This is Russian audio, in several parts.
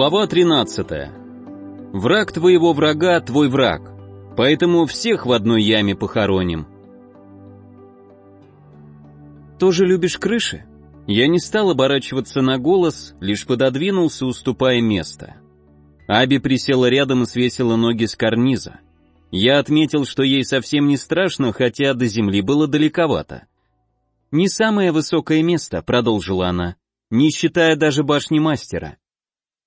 Глава 13. Враг твоего врага – твой враг, поэтому всех в одной яме похороним. Тоже любишь крыши? Я не стал оборачиваться на голос, лишь пододвинулся, уступая место. Аби присела рядом и свесила ноги с карниза. Я отметил, что ей совсем не страшно, хотя до земли было далековато. «Не самое высокое место», — продолжила она, — «не считая даже башни мастера.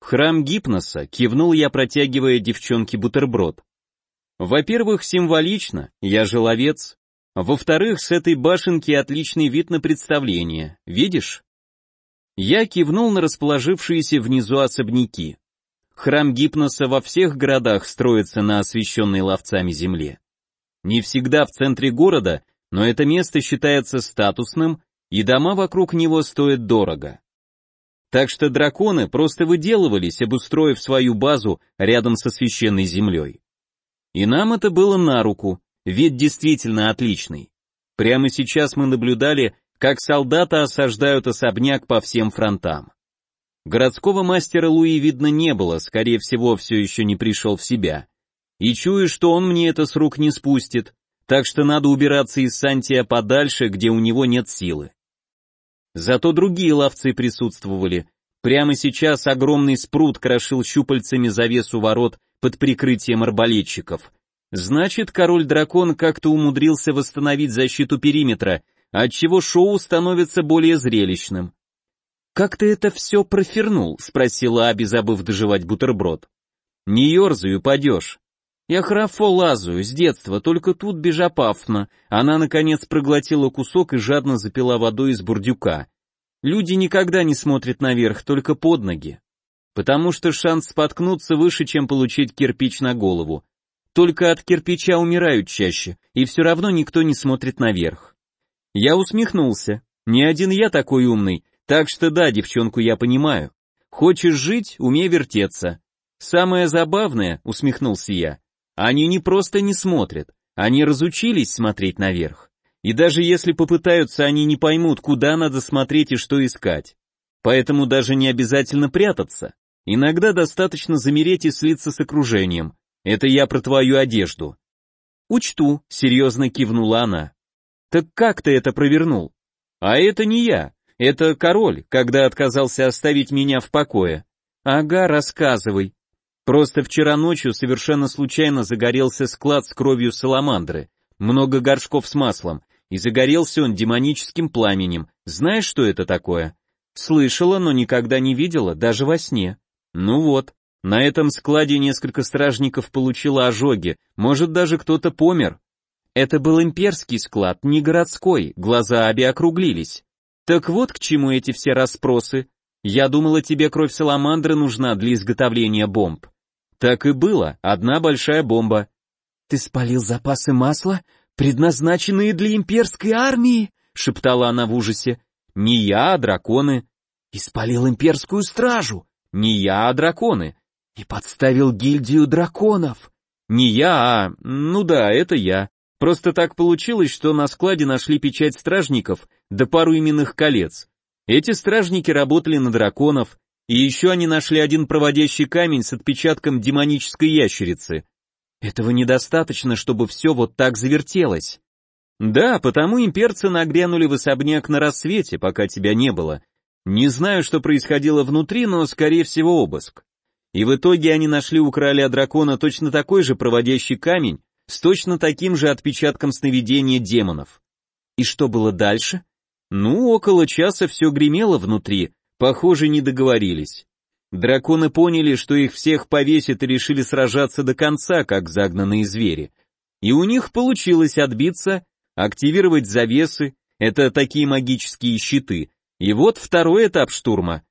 Храм Гипноса, кивнул я, протягивая девчонке бутерброд. Во-первых, символично, я же ловец. Во-вторых, с этой башенки отличный вид на представление, видишь? Я кивнул на расположившиеся внизу особняки. Храм Гипноса во всех городах строится на освещенной ловцами земле. Не всегда в центре города, но это место считается статусным, и дома вокруг него стоят дорого. Так что драконы просто выделывались, обустроив свою базу рядом со священной землей. И нам это было на руку, вид действительно отличный. Прямо сейчас мы наблюдали, как солдаты осаждают особняк по всем фронтам. Городского мастера Луи видно не было, скорее всего, все еще не пришел в себя. И чую, что он мне это с рук не спустит, так что надо убираться из Сантия подальше, где у него нет силы. Зато другие ловцы присутствовали. Прямо сейчас огромный спрут крошил щупальцами завесу ворот под прикрытием арбалетчиков. Значит, король-дракон как-то умудрился восстановить защиту периметра, отчего шоу становится более зрелищным. «Как ты это все профернул?» — спросила Аби, забыв доживать бутерброд. «Не ерзай, упадешь». «Я храфо лазаю, с детства, только тут бежапафно». Она, наконец, проглотила кусок и жадно запила водой из бурдюка. Люди никогда не смотрят наверх, только под ноги. Потому что шанс споткнуться выше, чем получить кирпич на голову. Только от кирпича умирают чаще, и все равно никто не смотрит наверх. Я усмехнулся. Не один я такой умный, так что да, девчонку я понимаю. Хочешь жить, умей вертеться. Самое забавное, усмехнулся я, они не просто не смотрят, они разучились смотреть наверх. И даже если попытаются, они не поймут, куда надо смотреть и что искать. Поэтому даже не обязательно прятаться. Иногда достаточно замереть и слиться с окружением. Это я про твою одежду. Учту, серьезно кивнула она. Так как ты это провернул? А это не я. Это король, когда отказался оставить меня в покое. Ага, рассказывай. Просто вчера ночью совершенно случайно загорелся склад с кровью саламандры, много горшков с маслом, и загорелся он демоническим пламенем. Знаешь, что это такое? Слышала, но никогда не видела, даже во сне. Ну вот, на этом складе несколько стражников получило ожоги, может даже кто-то помер. Это был имперский склад, не городской, глаза Аби округлились. Так вот к чему эти все расспросы. Я думала, тебе кровь саламандры нужна для изготовления бомб. Так и было, одна большая бомба. Ты спалил запасы масла, предназначенные для имперской армии? шептала она в ужасе. Не я, а драконы. И спалил имперскую стражу. Не я, а драконы. И подставил гильдию драконов. Не я, а... Ну да, это я. Просто так получилось, что на складе нашли печать стражников да пару именных колец. Эти стражники работали на драконов, и еще они нашли один проводящий камень с отпечатком демонической ящерицы. Этого недостаточно, чтобы все вот так завертелось. Да, потому имперцы нагрянули в особняк на рассвете, пока тебя не было. Не знаю, что происходило внутри, но, скорее всего, обыск. И в итоге они нашли у короля дракона точно такой же проводящий камень с точно таким же отпечатком сновидения демонов. И что было дальше? Ну, около часа все гремело внутри, Похоже, не договорились. Драконы поняли, что их всех повесят и решили сражаться до конца, как загнанные звери. И у них получилось отбиться, активировать завесы, это такие магические щиты. И вот второй этап штурма.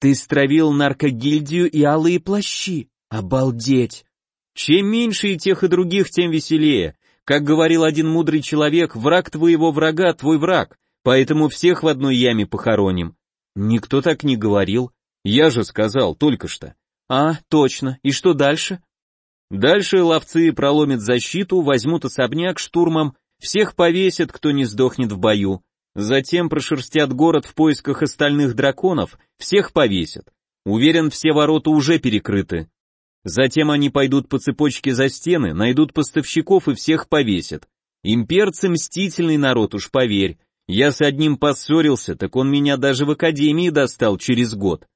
Ты стравил наркогильдию и алые плащи. Обалдеть! Чем меньше и тех, и других, тем веселее. Как говорил один мудрый человек, враг твоего врага твой враг, поэтому всех в одной яме похороним. Никто так не говорил. Я же сказал только что. А, точно. И что дальше? Дальше ловцы проломят защиту, возьмут особняк штурмом, всех повесят, кто не сдохнет в бою. Затем прошерстят город в поисках остальных драконов, всех повесят. Уверен, все ворота уже перекрыты. Затем они пойдут по цепочке за стены, найдут поставщиков и всех повесят. Имперцы мстительный народ, уж поверь. Я с одним поссорился, так он меня даже в академии достал через год.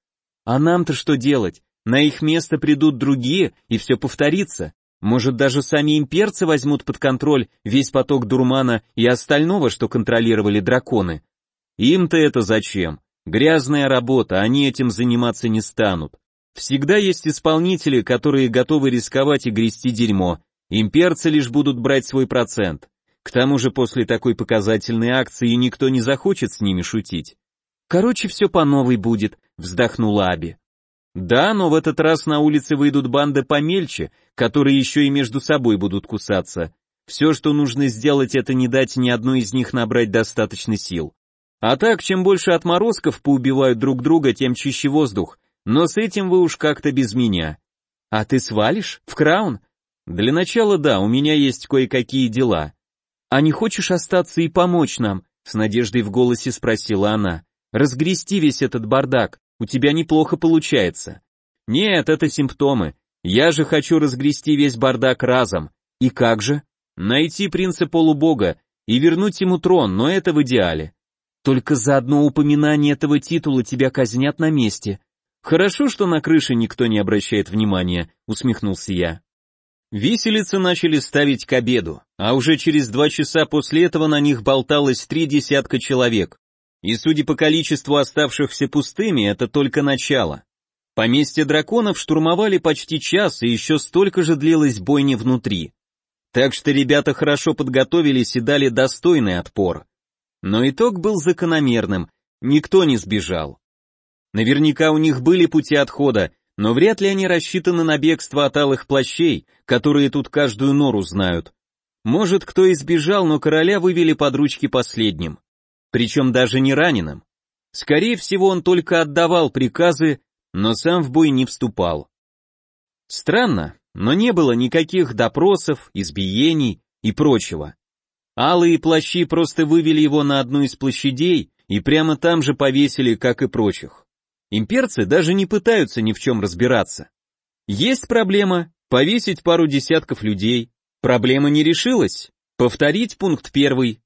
А нам-то что делать? На их место придут другие, и все повторится. Может, даже сами имперцы возьмут под контроль весь поток дурмана и остального, что контролировали драконы. Им-то это зачем? Грязная работа, они этим заниматься не станут. Всегда есть исполнители, которые готовы рисковать и грести дерьмо. Имперцы лишь будут брать свой процент. К тому же после такой показательной акции никто не захочет с ними шутить. Короче, все по новой будет, вздохнула Аби. Да, но в этот раз на улице выйдут банды помельче, которые еще и между собой будут кусаться. Все, что нужно сделать, это не дать ни одной из них набрать достаточно сил. А так, чем больше отморозков поубивают друг друга, тем чище воздух. Но с этим вы уж как-то без меня. А ты свалишь? В Краун? Для начала да, у меня есть кое-какие дела. А не хочешь остаться и помочь нам? С надеждой в голосе спросила она. Разгрести весь этот бардак. У тебя неплохо получается. Нет, это симптомы. Я же хочу разгрести весь бардак разом. И как же? Найти принца полубога и вернуть ему трон, но это в идеале. Только за одно упоминание этого титула тебя казнят на месте. Хорошо, что на крыше никто не обращает внимания, усмехнулся я. Виселицы начали ставить к обеду, а уже через два часа после этого на них болталось три десятка человек. И судя по количеству оставшихся пустыми, это только начало. Поместье драконов штурмовали почти час, и еще столько же длилась бойня внутри. Так что ребята хорошо подготовились и дали достойный отпор. Но итог был закономерным, никто не сбежал. Наверняка у них были пути отхода, но вряд ли они рассчитаны на бегство от алых плащей, которые тут каждую нору знают. Может, кто и сбежал, но короля вывели под ручки последним причем даже не раненым. Скорее всего, он только отдавал приказы, но сам в бой не вступал. Странно, но не было никаких допросов, избиений и прочего. Алые плащи просто вывели его на одну из площадей и прямо там же повесили, как и прочих. Имперцы даже не пытаются ни в чем разбираться. Есть проблема — повесить пару десятков людей. Проблема не решилась. Повторить пункт первый,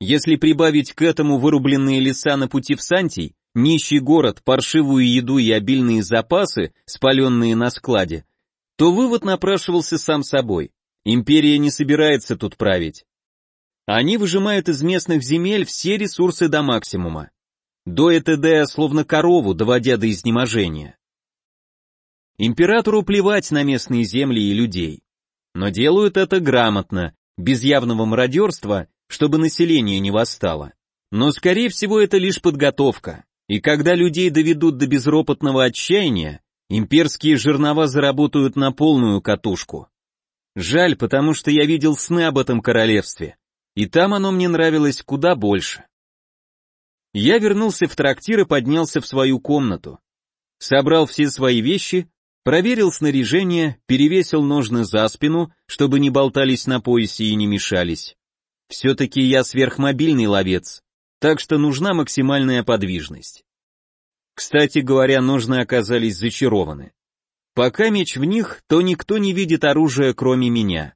если прибавить к этому вырубленные леса на пути в Сантий, нищий город, паршивую еду и обильные запасы, спаленные на складе, то вывод напрашивался сам собой. Империя не собирается тут править. Они выжимают из местных земель все ресурсы до максимума. До ЭТД словно корову, доводя до изнеможения. Императору плевать на местные земли и людей. Но делают это грамотно, без явного мародерства чтобы население не восстало. Но скорее всего это лишь подготовка, и когда людей доведут до безропотного отчаяния, имперские жернова заработают на полную катушку. Жаль, потому что я видел сны об этом королевстве, и там оно мне нравилось куда больше. Я вернулся в трактир и поднялся в свою комнату. Собрал все свои вещи, проверил снаряжение, перевесил ножны за спину, чтобы не болтались на поясе и не мешались. Все-таки я сверхмобильный ловец, так что нужна максимальная подвижность. Кстати говоря, ножны оказались зачарованы. Пока меч в них, то никто не видит оружия, кроме меня.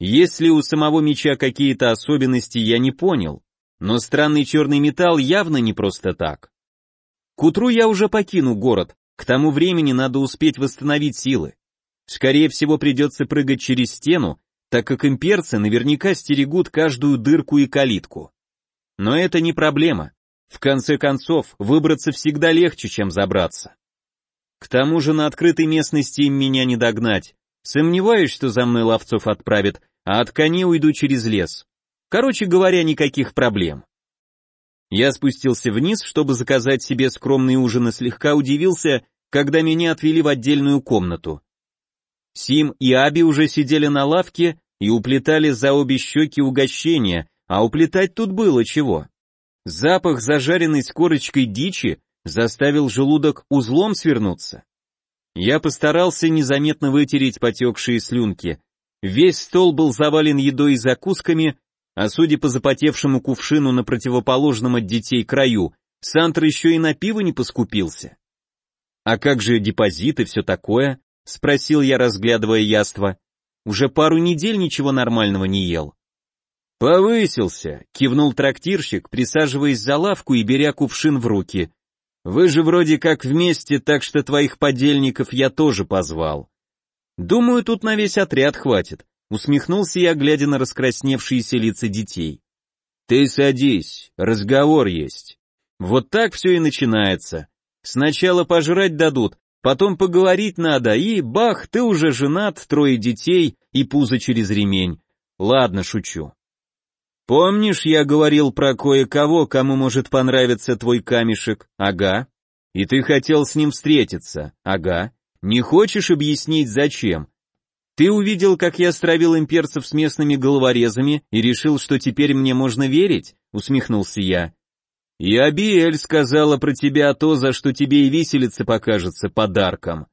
Если у самого меча какие-то особенности, я не понял, но странный черный металл явно не просто так. К утру я уже покину город, к тому времени надо успеть восстановить силы. Скорее всего придется прыгать через стену, так как имперцы наверняка стерегут каждую дырку и калитку. Но это не проблема. В конце концов, выбраться всегда легче, чем забраться. К тому же на открытой местности им меня не догнать. Сомневаюсь, что за мной ловцов отправят, а от коней уйду через лес. Короче говоря, никаких проблем. Я спустился вниз, чтобы заказать себе скромный ужин и слегка удивился, когда меня отвели в отдельную комнату. Сим и Аби уже сидели на лавке и уплетали за обе щеки угощения, а уплетать тут было чего. Запах зажаренной с корочкой дичи заставил желудок узлом свернуться. Я постарался незаметно вытереть потекшие слюнки. Весь стол был завален едой и закусками, а судя по запотевшему кувшину на противоположном от детей краю, Сантр еще и на пиво не поскупился. А как же депозит и все такое? Спросил я, разглядывая яство. Уже пару недель ничего нормального не ел. «Повысился», — кивнул трактирщик, присаживаясь за лавку и беря кувшин в руки. «Вы же вроде как вместе, так что твоих подельников я тоже позвал». «Думаю, тут на весь отряд хватит», — усмехнулся я, глядя на раскрасневшиеся лица детей. «Ты садись, разговор есть». Вот так все и начинается. Сначала пожрать дадут, потом поговорить надо, и бах, ты уже женат, трое детей и пузо через ремень. Ладно, шучу. Помнишь, я говорил про кое-кого, кому может понравиться твой камешек? Ага. И ты хотел с ним встретиться? Ага. Не хочешь объяснить, зачем? Ты увидел, как я стравил имперцев с местными головорезами и решил, что теперь мне можно верить? Усмехнулся я. И Абиэль сказала про тебя то, за что тебе и виселица покажется подарком.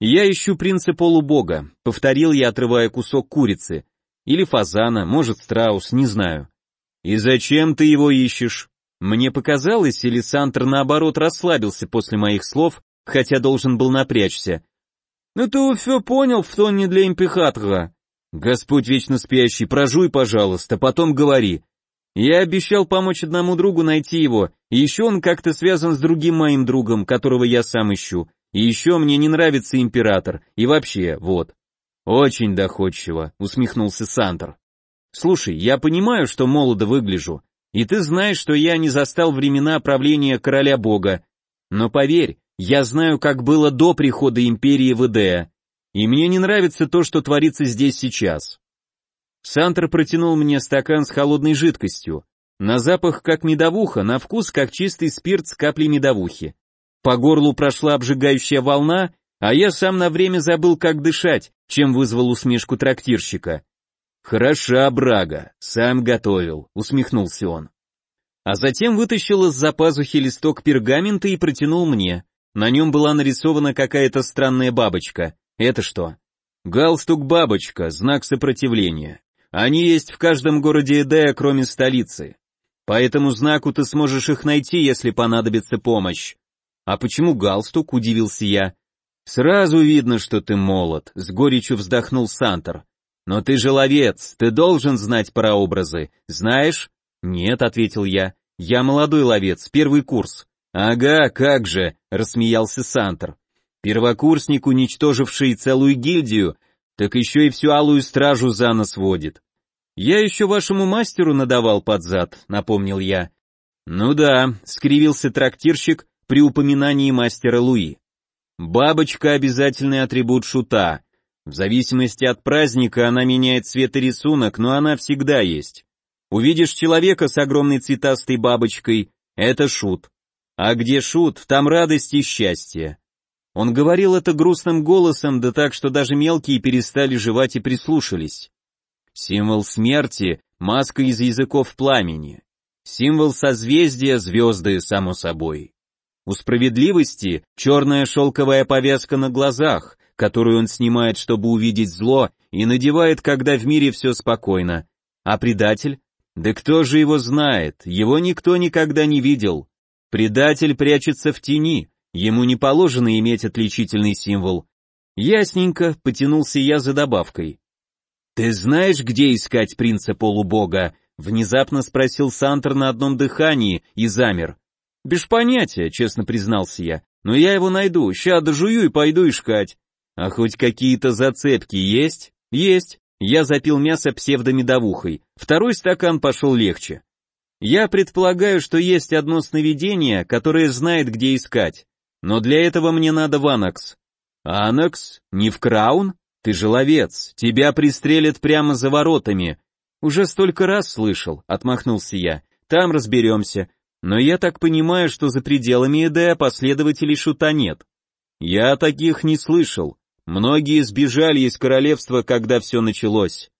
Я ищу принца полубога, повторил я, отрывая кусок курицы. Или фазана, может страус, не знаю. И зачем ты его ищешь? Мне показалось, или Сантр наоборот расслабился после моих слов, хотя должен был напрячься. Ну ты все понял в тоне для импихатора. Господь вечно спящий, прожуй, пожалуйста, потом говори. Я обещал помочь одному другу найти его, и еще он как-то связан с другим моим другом, которого я сам ищу. И еще мне не нравится император, и вообще, вот. Очень доходчиво, усмехнулся Сантор. Слушай, я понимаю, что молодо выгляжу, и ты знаешь, что я не застал времена правления короля бога. Но поверь, я знаю, как было до прихода империи в Идея, и мне не нравится то, что творится здесь сейчас. Сантер протянул мне стакан с холодной жидкостью. На запах как медовуха, на вкус как чистый спирт с каплей медовухи. По горлу прошла обжигающая волна, а я сам на время забыл, как дышать, чем вызвал усмешку трактирщика. «Хороша, брага, сам готовил», — усмехнулся он. А затем вытащил из-за пазухи листок пергамента и протянул мне. На нем была нарисована какая-то странная бабочка. Это что? Галстук-бабочка, знак сопротивления. Они есть в каждом городе Эдея, кроме столицы. По этому знаку ты сможешь их найти, если понадобится помощь. А почему галстук, удивился я. Сразу видно, что ты молод, с горечью вздохнул Сантор. Но ты же ловец, ты должен знать прообразы. Знаешь? Нет, ответил я. Я молодой ловец, первый курс. Ага, как же, рассмеялся Сантор. Первокурсник, уничтоживший целую гильдию, так еще и всю алую стражу за нос водит. Я еще вашему мастеру надавал под зад, напомнил я. Ну да, скривился трактирщик при упоминании мастера Луи. Бабочка — обязательный атрибут шута. В зависимости от праздника она меняет цвет и рисунок, но она всегда есть. Увидишь человека с огромной цветастой бабочкой — это шут. А где шут, там радость и счастье. Он говорил это грустным голосом, да так, что даже мелкие перестали жевать и прислушались. Символ смерти — маска из языков пламени. Символ созвездия — звезды, само собой. У справедливости черная шелковая повязка на глазах, которую он снимает, чтобы увидеть зло, и надевает, когда в мире все спокойно. А предатель? Да кто же его знает, его никто никогда не видел. Предатель прячется в тени, Ему не положено иметь отличительный символ. Ясненько, потянулся я за добавкой. «Ты знаешь, где искать принца полубога?» Внезапно спросил Сантер на одном дыхании и замер. «Без понятия», — честно признался я. «Но я его найду, ща дожую и пойду искать». «А хоть какие-то зацепки есть?» «Есть». Я запил мясо псевдомедовухой. Второй стакан пошел легче. Я предполагаю, что есть одно сновидение, которое знает, где искать. Но для этого мне надо в Анакс. Анакс? Не в Краун? Ты же ловец, тебя пристрелят прямо за воротами. Уже столько раз слышал, отмахнулся я. Там разберемся. Но я так понимаю, что за пределами Эдея последователей шута нет. Я таких не слышал. Многие сбежали из королевства, когда все началось.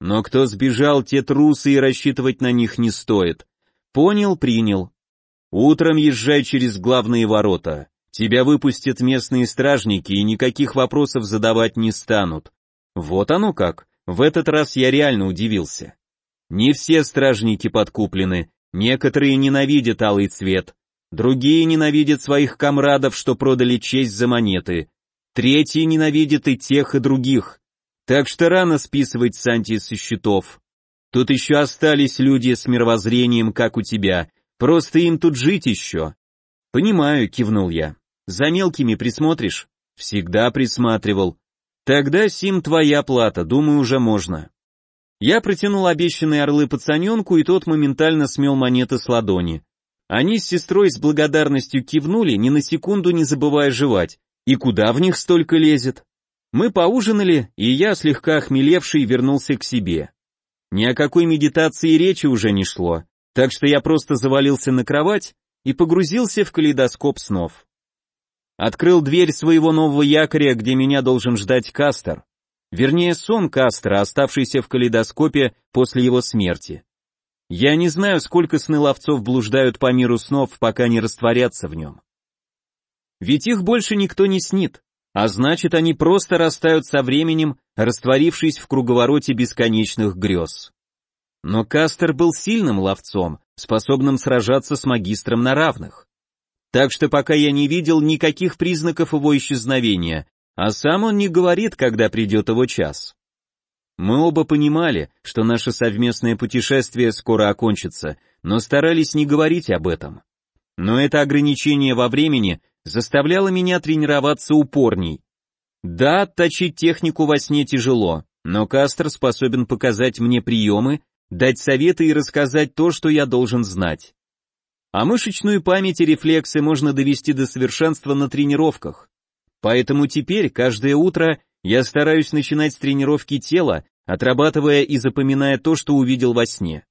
Но кто сбежал, те трусы и рассчитывать на них не стоит. Понял, принял. Утром езжай через главные ворота. Тебя выпустят местные стражники и никаких вопросов задавать не станут. Вот оно как. В этот раз я реально удивился. Не все стражники подкуплены, некоторые ненавидят алый цвет. Другие ненавидят своих комрадов, что продали честь за монеты. Третьи ненавидят и тех, и других. Так что рано списывать Санти со счетов. Тут еще остались люди с мировоззрением, как у тебя. Просто им тут жить еще. Понимаю, кивнул я. За мелкими присмотришь? Всегда присматривал. Тогда, Сим, твоя плата, думаю, уже можно. Я протянул обещанные орлы пацаненку, и тот моментально смел монеты с ладони. Они с сестрой с благодарностью кивнули, ни на секунду не забывая жевать. И куда в них столько лезет? Мы поужинали, и я, слегка охмелевший, вернулся к себе. Ни о какой медитации речи уже не шло, так что я просто завалился на кровать и погрузился в калейдоскоп снов. Открыл дверь своего нового якоря, где меня должен ждать Кастер. Вернее, сон Кастера, оставшийся в калейдоскопе после его смерти. Я не знаю, сколько сны-ловцов блуждают по миру снов, пока не растворятся в нем. Ведь их больше никто не снит, а значит, они просто растают со временем, растворившись в круговороте бесконечных грез. Но Кастер был сильным ловцом, способным сражаться с магистром на равных. Так что пока я не видел никаких признаков его исчезновения, а сам он не говорит, когда придет его час. Мы оба понимали, что наше совместное путешествие скоро окончится, но старались не говорить об этом. Но это ограничение во времени заставляло меня тренироваться упорней. Да, отточить технику во сне тяжело, но Кастер способен показать мне приемы, дать советы и рассказать то, что я должен знать. А мышечную память и рефлексы можно довести до совершенства на тренировках. Поэтому теперь, каждое утро, я стараюсь начинать с тренировки тела, отрабатывая и запоминая то, что увидел во сне.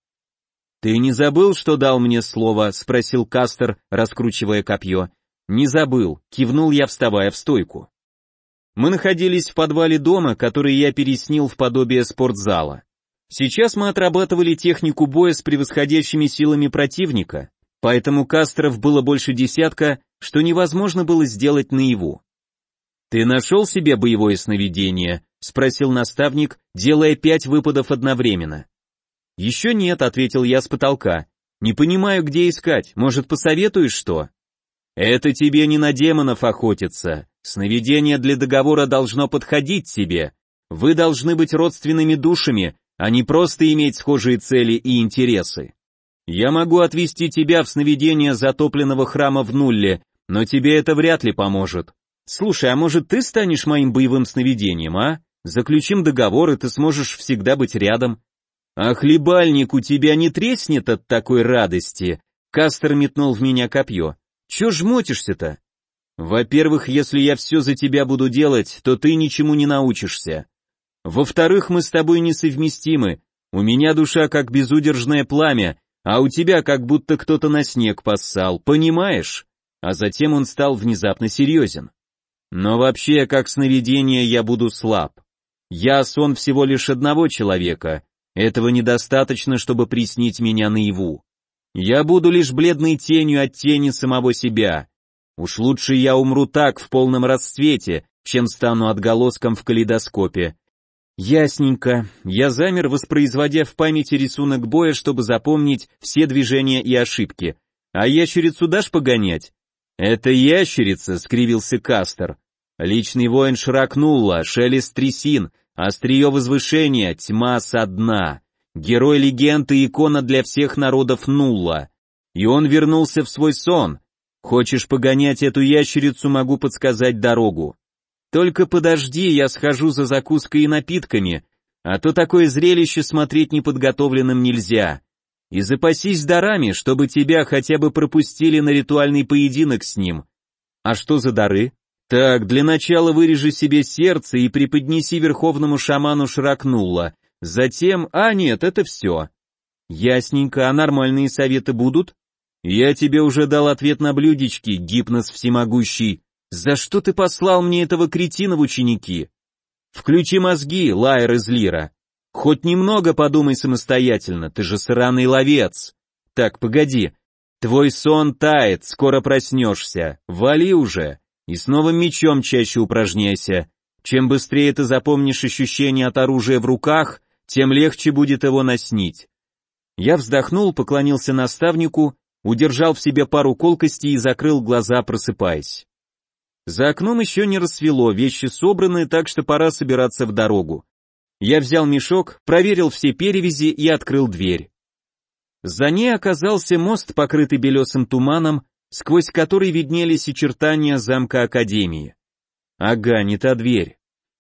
«Ты не забыл, что дал мне слово?» — спросил Кастер, раскручивая копье. «Не забыл», — кивнул я, вставая в стойку. Мы находились в подвале дома, который я переснил в подобие спортзала. Сейчас мы отрабатывали технику боя с превосходящими силами противника, поэтому кастеров было больше десятка, что невозможно было сделать наяву. «Ты нашел себе боевое сновидение?» — спросил наставник, делая пять выпадов одновременно. «Еще нет», — ответил я с потолка. «Не понимаю, где искать, может, посоветуешь что?» «Это тебе не на демонов охотиться. Сновидение для договора должно подходить тебе. Вы должны быть родственными душами, а не просто иметь схожие цели и интересы. Я могу отвести тебя в сновидение затопленного храма в Нулле, но тебе это вряд ли поможет. Слушай, а может ты станешь моим боевым сновидением, а? Заключим договор, и ты сможешь всегда быть рядом. А хлебальник у тебя не треснет от такой радости? Кастер метнул в меня копье. Че жмотишься-то? Во-первых, если я все за тебя буду делать, то ты ничему не научишься. Во-вторых, мы с тобой несовместимы. У меня душа как безудержное пламя, а у тебя как будто кто-то на снег поссал, понимаешь? А затем он стал внезапно серьезен. Но вообще, как сновидение, я буду слаб. Я сон всего лишь одного человека. Этого недостаточно, чтобы приснить меня наяву. Я буду лишь бледной тенью от тени самого себя. Уж лучше я умру так, в полном расцвете, чем стану отголоском в калейдоскопе, Ясненько. Я замер, воспроизводя в памяти рисунок боя, чтобы запомнить все движения и ошибки. А ящерицу дашь погонять? Это ящерица, скривился Кастер. Личный воин Шракнула, шелест трясин, острие возвышения, тьма со дна. Герой легенды икона для всех народов Нулла. И он вернулся в свой сон. Хочешь погонять эту ящерицу, могу подсказать дорогу. Только подожди, я схожу за закуской и напитками, а то такое зрелище смотреть неподготовленным нельзя. И запасись дарами, чтобы тебя хотя бы пропустили на ритуальный поединок с ним. А что за дары? Так, для начала вырежи себе сердце и преподнеси верховному шаману Шракнула. Затем... А, нет, это все. Ясненько, а нормальные советы будут? Я тебе уже дал ответ на блюдечки, гипноз всемогущий. «За что ты послал мне этого кретина в ученики?» «Включи мозги, Лайер из Лира. Хоть немного подумай самостоятельно, ты же сраный ловец. Так, погоди. Твой сон тает, скоро проснешься. Вали уже. И с новым мечом чаще упражняйся. Чем быстрее ты запомнишь ощущение от оружия в руках, тем легче будет его наснить». Я вздохнул, поклонился наставнику удержал в себе пару колкостей и закрыл глаза, просыпаясь. За окном еще не рассвело, вещи собраны, так что пора собираться в дорогу. Я взял мешок, проверил все перевязи и открыл дверь. За ней оказался мост, покрытый белесым туманом, сквозь который виднелись очертания замка Академии. Ага, не та дверь.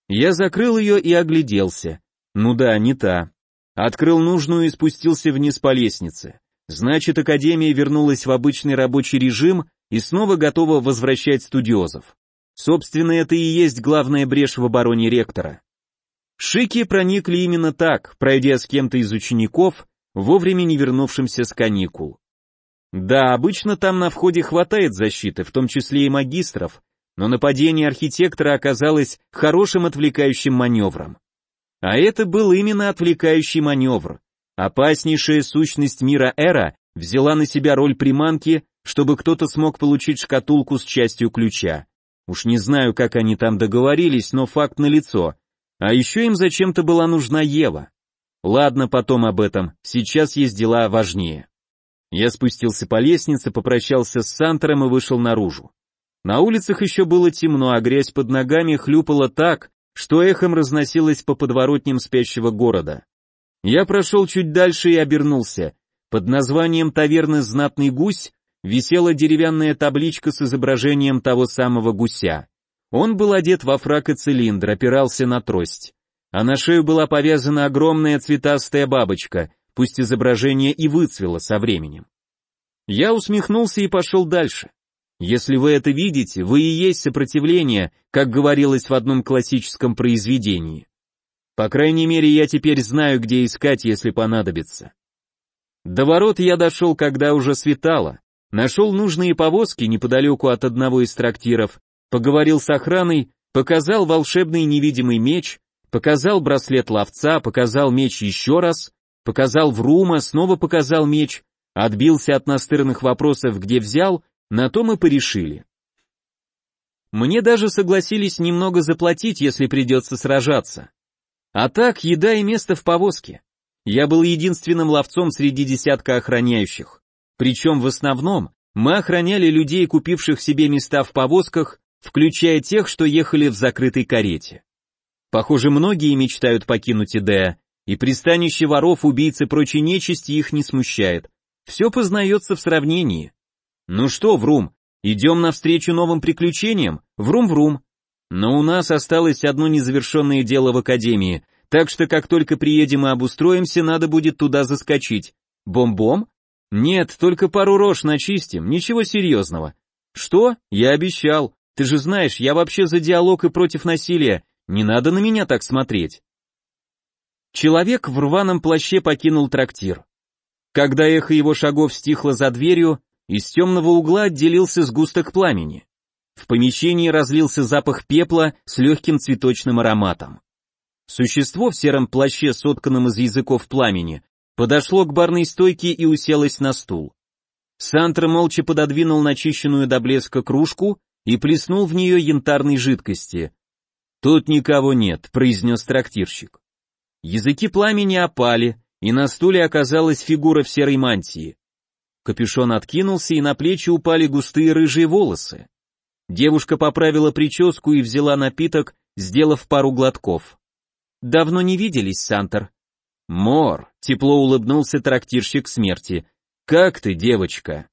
Я закрыл ее и огляделся. Ну да, не та. Открыл нужную и спустился вниз по лестнице. Значит, Академия вернулась в обычный рабочий режим и снова готова возвращать студиозов. Собственно, это и есть главная брешь в обороне ректора. Шики проникли именно так, пройдя с кем-то из учеников, вовремя не вернувшимся с каникул. Да, обычно там на входе хватает защиты, в том числе и магистров, но нападение архитектора оказалось хорошим отвлекающим маневром. А это был именно отвлекающий маневр. Опаснейшая сущность мира Эра взяла на себя роль приманки, чтобы кто-то смог получить шкатулку с частью ключа. Уж не знаю, как они там договорились, но факт налицо. А еще им зачем-то была нужна Ева. Ладно, потом об этом, сейчас есть дела важнее. Я спустился по лестнице, попрощался с Сантером и вышел наружу. На улицах еще было темно, а грязь под ногами хлюпала так, что эхом разносилась по подворотням спящего города. Я прошел чуть дальше и обернулся. Под названием таверны «Знатный гусь» висела деревянная табличка с изображением того самого гуся. Он был одет во фрак и цилиндр, опирался на трость. А на шею была повязана огромная цветастая бабочка, пусть изображение и выцвело со временем. Я усмехнулся и пошел дальше. Если вы это видите, вы и есть сопротивление, как говорилось в одном классическом произведении. По крайней мере, я теперь знаю, где искать, если понадобится. До ворот я дошел, когда уже светало, Нашел нужные повозки неподалеку от одного из трактиров, поговорил с охраной, показал волшебный невидимый меч, показал браслет ловца, показал меч еще раз, показал Врума, снова показал меч, отбился от настырных вопросов, где взял, на то мы порешили. Мне даже согласились немного заплатить, если придется сражаться. А так, еда и место в повозке. Я был единственным ловцом среди десятка охраняющих. Причем в основном мы охраняли людей, купивших себе места в повозках, включая тех, что ехали в закрытой карете. Похоже, многие мечтают покинуть Идея, и пристанище воров, убийц и прочей нечисти их не смущает. Все познается в сравнении. Ну что, Врум, идем навстречу новым приключениям? Врум-врум. Но у нас осталось одно незавершенное дело в Академии, так что как только приедем и обустроимся, надо будет туда заскочить. Бом-бом? Нет, только пару рож начистим, ничего серьезного. Что? Я обещал. Ты же знаешь, я вообще за диалог и против насилия. Не надо на меня так смотреть. Человек в рваном плаще покинул трактир. Когда эхо его шагов стихло за дверью, из темного угла отделился сгусток пламени. В помещении разлился запах пепла с легким цветочным ароматом. Существо в сером плаще, сотканном из языков пламени, подошло к барной стойке и уселось на стул. Сантра молча пододвинул начищенную до блеска кружку и плеснул в нее янтарной жидкости. «Тут никого нет», — произнес трактирщик. Языки пламени опали, и на стуле оказалась фигура в серой мантии. Капюшон откинулся, и на плечи упали густые рыжие волосы. Девушка поправила прическу и взяла напиток, сделав пару глотков. «Давно не виделись, Сантер», «Мор», — тепло улыбнулся трактирщик смерти. «Как ты, девочка?»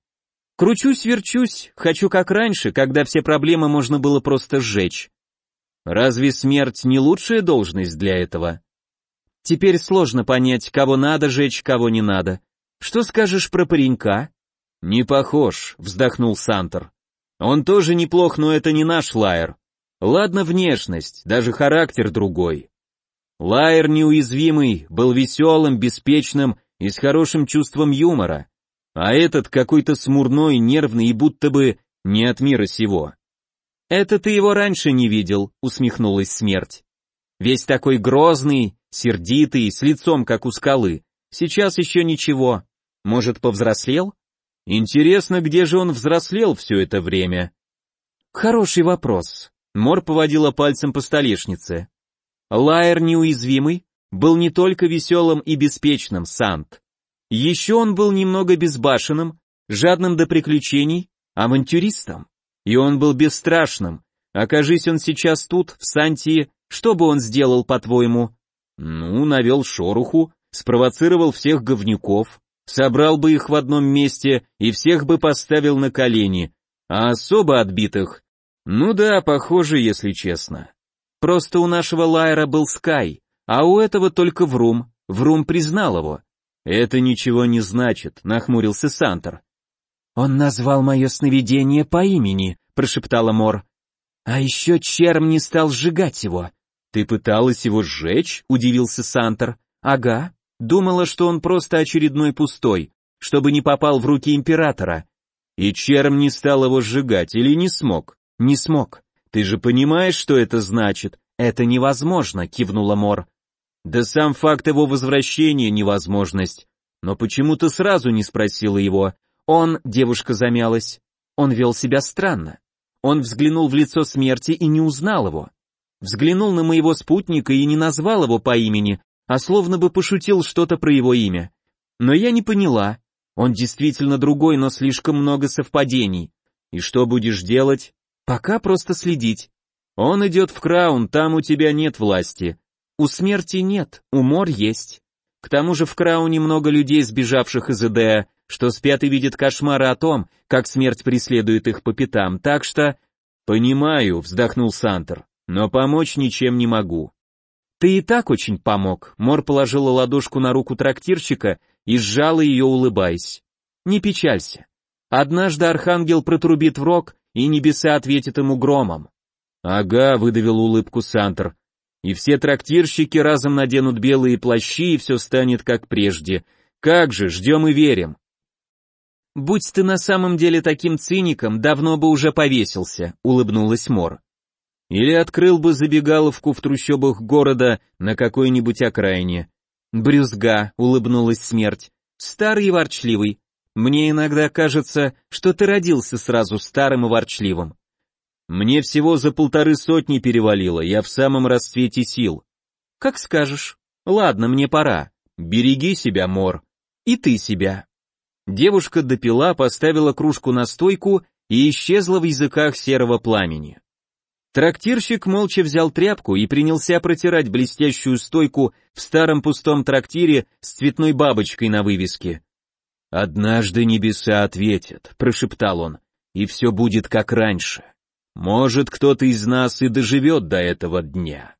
«Кручусь-верчусь, хочу как раньше, когда все проблемы можно было просто сжечь». «Разве смерть не лучшая должность для этого?» «Теперь сложно понять, кого надо жечь, кого не надо. Что скажешь про паренька?» «Не похож», — вздохнул Сантер. «Он тоже неплох, но это не наш лайер. Ладно внешность, даже характер другой. Лайер неуязвимый, был веселым, беспечным и с хорошим чувством юмора, а этот какой-то смурной, нервный и будто бы не от мира сего. «Это ты его раньше не видел», — усмехнулась смерть. «Весь такой грозный, сердитый, с лицом, как у скалы. Сейчас еще ничего. Может, повзрослел? Интересно, где же он взрослел все это время?» «Хороший вопрос», — Мор поводила пальцем по столешнице. Лайер неуязвимый был не только веселым и беспечным, Сант. Еще он был немного безбашенным, жадным до приключений, авантюристом. И он был бесстрашным. Окажись он сейчас тут, в Сантии, что бы он сделал, по-твоему? Ну, навел шороху, спровоцировал всех говнюков, собрал бы их в одном месте и всех бы поставил на колени, а особо отбитых... Ну да, похоже, если честно. Просто у нашего Лайера был Скай, а у этого только Врум. Врум признал его. Это ничего не значит, нахмурился Сантер. Он назвал мое сновидение по имени, прошептала Мор. А еще черм не стал сжигать его. Ты пыталась его сжечь? удивился Сантер. Ага. Думала, что он просто очередной пустой, чтобы не попал в руки императора. И черм не стал его сжигать или не смог? Не смог. Ты же понимаешь, что это значит? Это невозможно, кивнула Мор. Да сам факт его возвращения невозможность. Но почему ты сразу не спросила его? Он, девушка замялась, он вел себя странно. Он взглянул в лицо смерти и не узнал его. Взглянул на моего спутника и не назвал его по имени, а словно бы пошутил что-то про его имя. Но я не поняла. Он действительно другой, но слишком много совпадений. И что будешь делать? Пока просто следить. Он идет в Краун, там у тебя нет власти. У смерти нет, у Мор есть. К тому же в Крауне много людей, сбежавших из Эдея, что спят и видят кошмары о том, как смерть преследует их по пятам, так что... Понимаю, вздохнул Сантер, но помочь ничем не могу. Ты и так очень помог. Мор положила ладошку на руку трактирщика и сжала ее, улыбаясь. Не печалься. Однажды архангел протрубит в рог, и небеса ответят ему громом. Ага, выдавил улыбку Сантер, и все трактирщики разом наденут белые плащи, и все станет как прежде. Как же, ждем и верим. Будь ты на самом деле таким циником, давно бы уже повесился, улыбнулась Мор. Или открыл бы забегаловку в трущобах города на какой-нибудь окраине. Брюзга, улыбнулась смерть. Старый и ворчливый. Мне иногда кажется, что ты родился сразу старым и ворчливым. Мне всего за полторы сотни перевалило, я в самом расцвете сил. Как скажешь. Ладно, мне пора. Береги себя, Мор. И ты себя. Девушка допила, поставила кружку на стойку и исчезла в языках серого пламени. Трактирщик молча взял тряпку и принялся протирать блестящую стойку в старом пустом трактире с цветной бабочкой на вывеске. «Однажды небеса ответят», — прошептал он, — «и все будет как раньше». Может, кто-то из нас и доживет до этого дня.